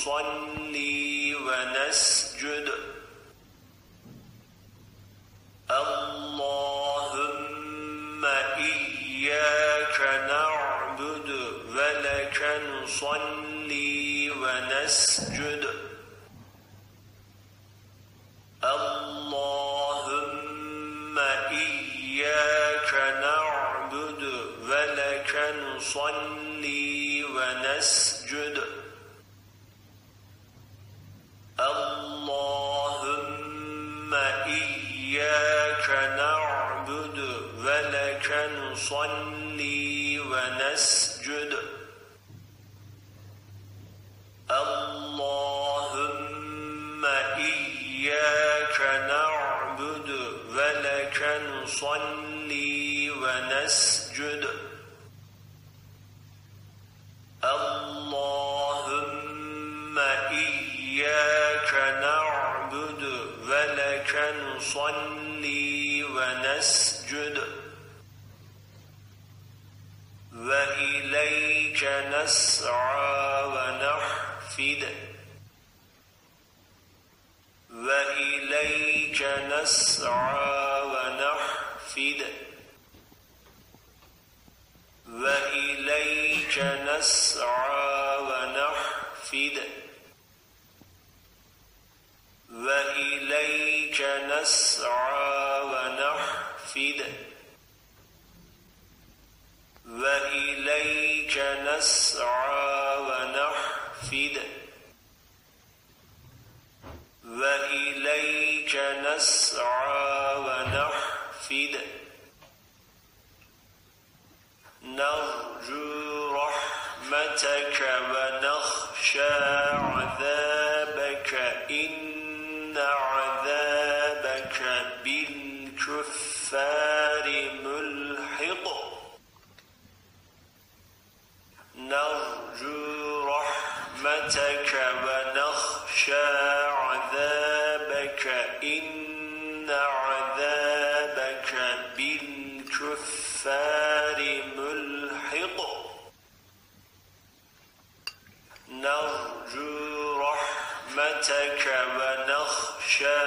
نصلي ونسجد اللهم إياك نعبد ولك نصلي ونسجد اللهم إياك نعبد ولك نصلي ونسجد نصلي ونسجد. اللهم إياك نعبد ولك نصلي ونسجد. اللهم إياك نعبد ولك نصلي ونسجد. وإليك نسعى ونحفد. وإليك نسعى ونحفد. وإليك نسعى ونحفد. وإليك نسعى ونحفد. وإليك نسعى ونحفد. وإليك نسعى ونحفد. نرجو رحمتك ونخشى عذابك. عذابك إن عذابك بالكفار ملحق. نرجو رحمتك ونخشى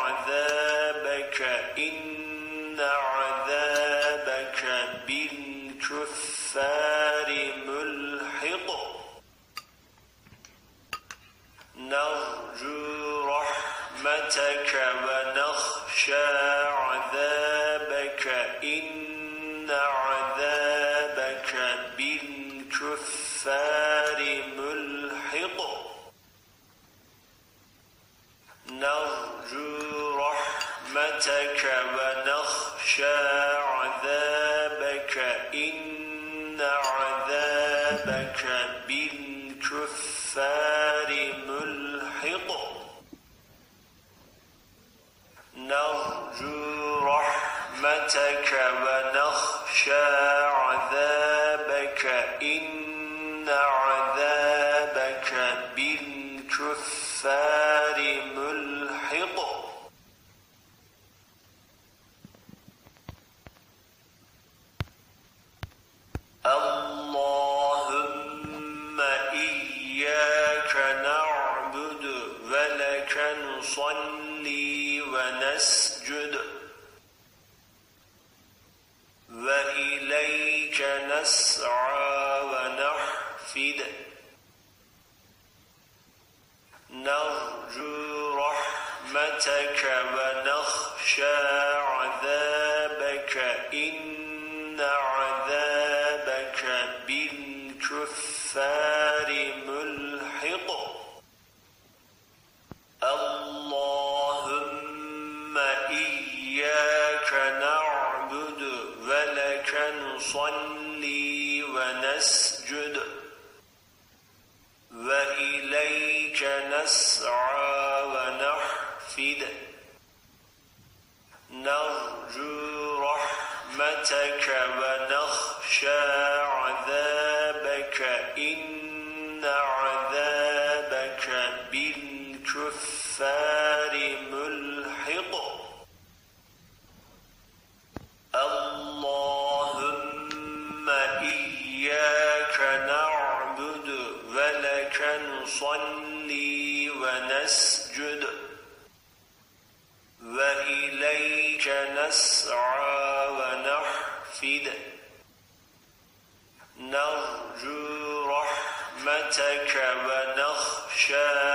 عذابك. إن عذابك بالكفار ملحق نرجو رحمتك ونخشى عذابك. إن عذابك بالكفار ملحق. نرجو رحمتك ونخشى عذابك. إن عذابك بالكفار ملحق نرجو رحمتك ونخشى عذابك إن عذابك بالكفار ملحق نسعى ونحفد. نرجو رحمتك ونخشى عذابك. إن عذابك بالكفار ملحق نصلي ونسجد. وإليك نسعى ونحفد. نرجو رحمتك ونخشى عذابك. إن عذابك بالكفار. وإليك نسعى ونحفد. نرجو رحمتك ونخشى